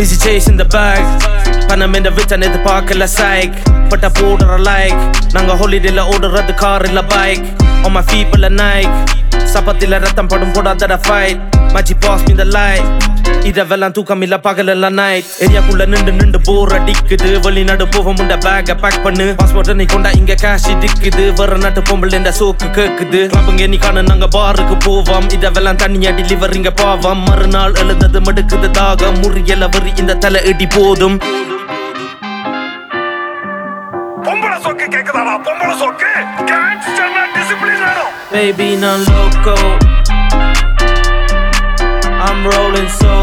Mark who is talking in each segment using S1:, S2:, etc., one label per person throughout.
S1: Sanjaya.
S2: Busy chasing the bag. பணம் இந்த நேத்து பார்க்கல சைக் பட்ட போடுற லைக் நாங்க ஹோலிடேல ஓடுறது கார் இல்ல பைக் on my feet இல்ல நைக் சப்பத்தில ரத்தம் படும் போடாதட ஃபைட் மச்சி பாஸ் மீ த லைட் இரவெல்லாம் தூக்கம் இல்ல பகல் எல்லாம் நைட் ஏரியாக்குள்ள நின்று நின்று போர் அடிக்குது. வெளிநாடு போக முண்ட பேக்க பேக் பண்ணு. பாஸ்போர்ட் நீ கொண்டா இங்க கேஷ் இடிக்குது. வர நாட்டு பொம்பளை இந்த சோக்கு கேக்குது. கிளம்புங்க நீ காண நாங்க பாருக்கு போவோம். இதெல்லாம் தனியா டெலிவர் இங்க பாவம். மறுநாள் எழுந்தது மடுக்குது தாகம். முறியல வரி இந்த தலை இடி போதும்.
S3: பொம்பளை சொக்கு கேக்குதாடா? பொம்பளை சொக்கு கேங்ஸ்டர்னா டிசிப்ளின் வேணும்.
S2: Baby, non loco. I'm rolling solo.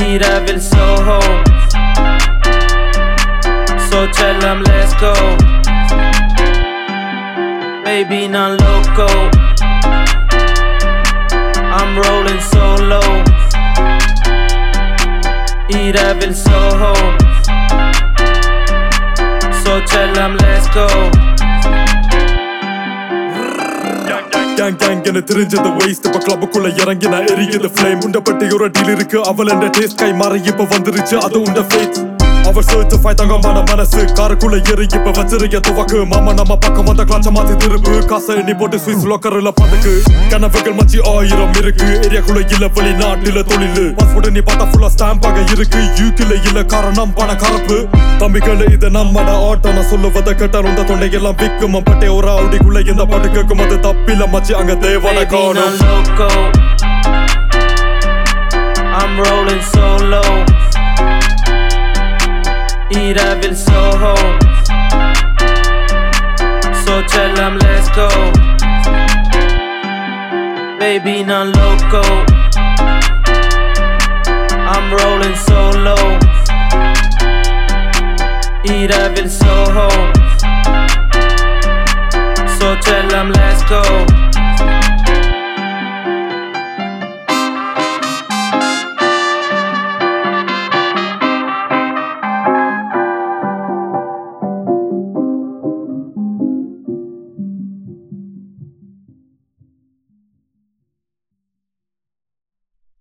S2: Iravil Soho. So tell them let's go. Baby, non loco. I'm rolling solo. Iravil Soho. So tell them let's go.
S4: Gang gang என தெரிஞ்சது waste இப்ப கிளப்புக்குள்ள இறங்கி நான் எரியுது flame. உண்டப்பட்டு ஒரு deal இருக்கு. அவள் என்ற டேஸ்ட் கை மாறி இப்ப வந்துருச்சு. அது உண்ட ஃபேஸ் அவ certify தங்கமான மனசு. காருக்குள்ள ஏறி இப்ப வச்சிருக்க துவக்கு. மாமா நம்ம பக்கம் வந்த கிளாச்ச மாத்தி திருப்பு. காசை எண்ணி போட்டு ஸ்விஸ் லோக்கர்ல பதுக்கு. கனவுகள் மச்சி ஆயிரம் இருக்கு. ஏரியாக்குள்ள இல்ல வெளிநாட்டுல தொழில். பாஸ்போர்ட் நீ பார்த்தா ஃபுல்லா ஸ்டாம்ப் ஆக இருக்கு. யூகில இல்ல காரணம் பண கரப்பு. தம்பிகள் இது நம்மட ஆட்டம் நான் சொல்லுவதை கேட்டால் உந்த தொண்டையெல்லாம் விக்கும் பட்டே ஒரு ஆடிக்குள்ள இந்த பாட்டு கேட்கும். அது தப்பில மச்சி அங்க தேவன காணும்.
S2: i der vil så Så tell om let's go. Baby non loco. I'm rolling solo. I der vil så hårdt tell om let's go.